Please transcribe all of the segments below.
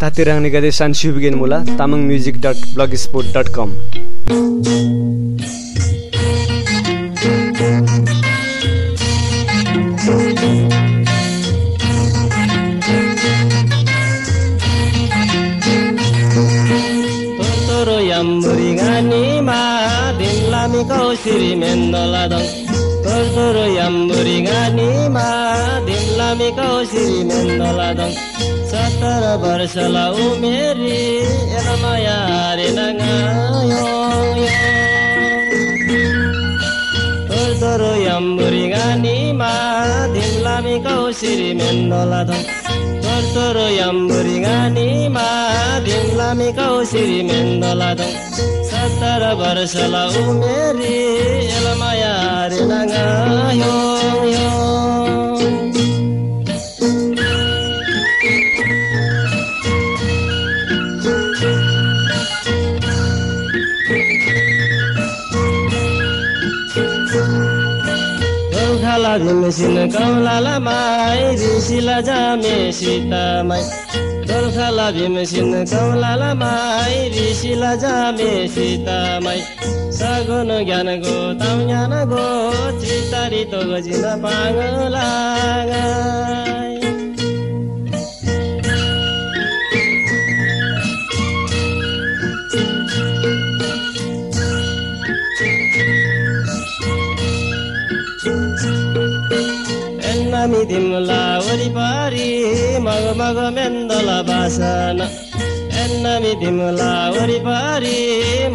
तातिराङ निगदे सान्सुबिगेन मुला Tamang music dot blogspot dot com Shri याम्बुरी गानीमा धिमलामी कौशिरी मेन्दलादङ सत्तर वर्षला उमेरी एलमाया रे नगायो तोर तोर याम्बुरी गानीमा धिमलामी कौशिरी मेन्दलादङ तोर तोर याम्बुरी गानीमा धिमलामी कौशिरी मेन्दलादङ सत्तर 誰ながよ「गौखाला भीमसिन कमलाला माई ऋषिला जामे सीतामाई गोर्खाला भीमसिन कमलाला माई ऋषिला जामे सीतामाई सगुन ज्ञानको ताउ ज्ञानको चितारी तो गजिन पागला नामी तिमला वरिपरि मग मग मेन्दला बासन एन्नामी तिमला वरिपरि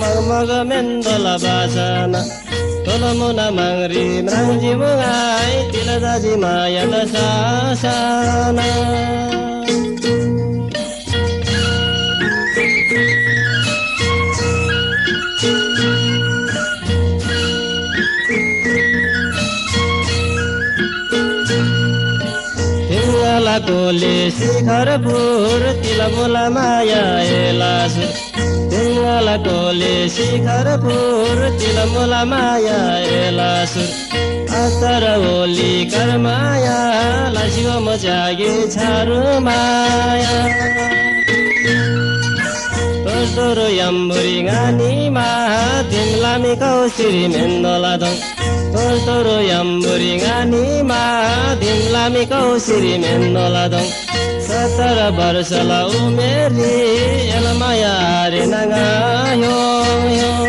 मग मग मेन्दला बासन तोलमुना माङ्री म्राङ्जी मुगाई तिल दाजी माया सासना कोले शिखर पुर तिलमुला माया एलासु तिङ्गला कोले शिखर पुर तिलमुला माया एलासु अतर ओली कर्माया लासिव मजागे छारु माया तोरो यम्बुरी गानीमा तिमलामी कौशिरी मेन्दोला toro yamburingani ma dimlami kausiri mennoladong Setara barsala umeri elmaya rinanga yo yo